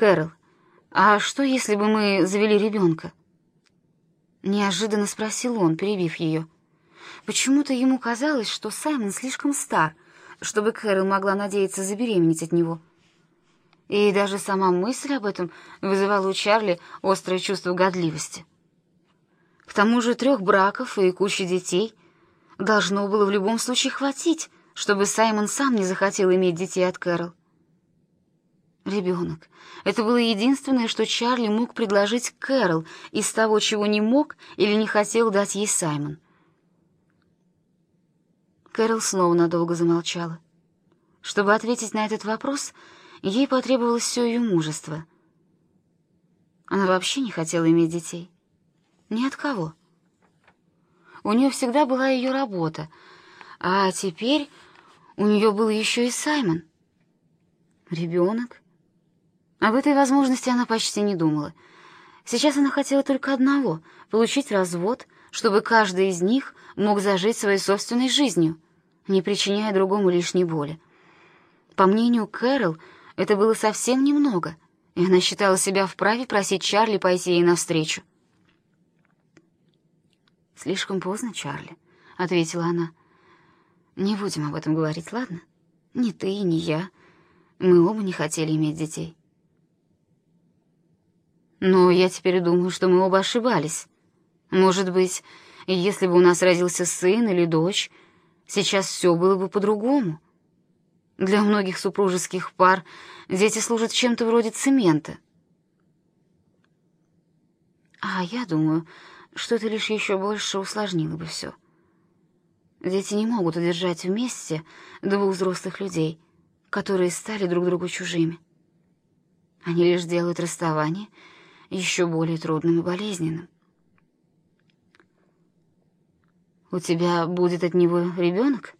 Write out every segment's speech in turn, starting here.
«Кэрол, а что, если бы мы завели ребенка?» Неожиданно спросил он, перебив ее. Почему-то ему казалось, что Саймон слишком стар, чтобы Кэрол могла надеяться забеременеть от него. И даже сама мысль об этом вызывала у Чарли острое чувство годливости. К тому же трех браков и кучи детей должно было в любом случае хватить, чтобы Саймон сам не захотел иметь детей от Кэрол. Ребенок. Это было единственное, что Чарли мог предложить Кэрол из того, чего не мог или не хотел дать ей Саймон. Кэрол снова надолго замолчала. Чтобы ответить на этот вопрос, ей потребовалось все ее мужество. Она вообще не хотела иметь детей. Ни от кого. У нее всегда была ее работа, а теперь у нее был еще и Саймон. Ребенок. Об этой возможности она почти не думала. Сейчас она хотела только одного — получить развод, чтобы каждый из них мог зажить своей собственной жизнью, не причиняя другому лишней боли. По мнению Кэрол, это было совсем немного, и она считала себя вправе просить Чарли пойти ей навстречу. «Слишком поздно, Чарли», — ответила она. «Не будем об этом говорить, ладно? Ни ты, ни я. Мы оба не хотели иметь детей». Но я теперь думаю, что мы оба ошибались. Может быть, если бы у нас родился сын или дочь, сейчас все было бы по-другому. Для многих супружеских пар дети служат чем-то вроде цемента. А я думаю, что это лишь еще больше усложнило бы все. Дети не могут удержать вместе двух взрослых людей, которые стали друг другу чужими. Они лишь делают расставание — еще более трудным и болезненным. «У тебя будет от него ребенок?»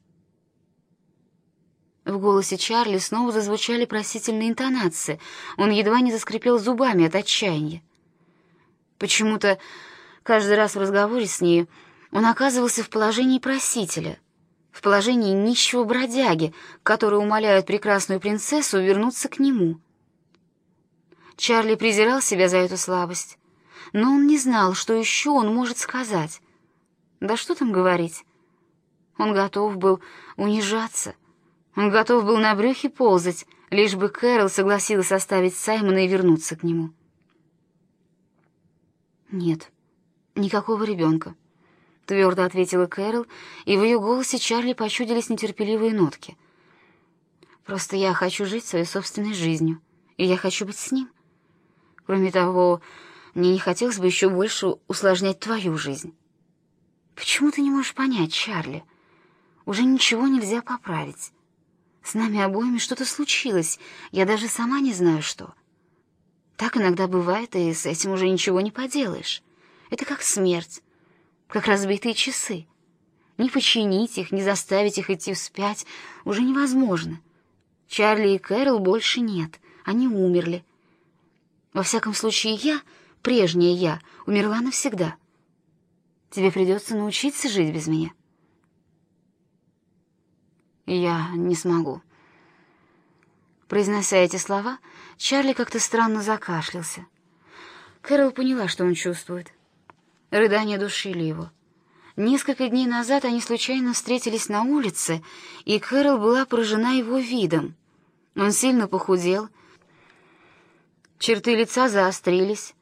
В голосе Чарли снова зазвучали просительные интонации. Он едва не заскрипел зубами от отчаяния. Почему-то каждый раз в разговоре с ней он оказывался в положении просителя, в положении нищего бродяги, который умоляет прекрасную принцессу вернуться к нему — Чарли презирал себя за эту слабость, но он не знал, что еще он может сказать. Да что там говорить? Он готов был унижаться. Он готов был на брюхе ползать, лишь бы Кэрол согласилась оставить Саймона и вернуться к нему. «Нет, никакого ребенка», — твердо ответила Кэрол, и в ее голосе Чарли почудились нетерпеливые нотки. «Просто я хочу жить своей собственной жизнью, и я хочу быть с ним. Кроме того, мне не хотелось бы еще больше усложнять твою жизнь. Почему ты не можешь понять, Чарли? Уже ничего нельзя поправить. С нами обоими что-то случилось, я даже сама не знаю что. Так иногда бывает, и с этим уже ничего не поделаешь. Это как смерть, как разбитые часы. Не починить их, не заставить их идти вспять уже невозможно. Чарли и Кэрол больше нет, они умерли, во всяком случае, я, прежняя я, умерла навсегда. Тебе придется научиться жить без меня. Я не смогу. Произнося эти слова, Чарли как-то странно закашлялся. Кэрол поняла, что он чувствует. Рыдания душили его. Несколько дней назад они случайно встретились на улице, и Кэрол была поражена его видом. Он сильно похудел, Черты лица заострились.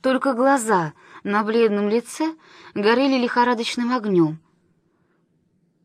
Только глаза на бледном лице горели лихорадочным огнем,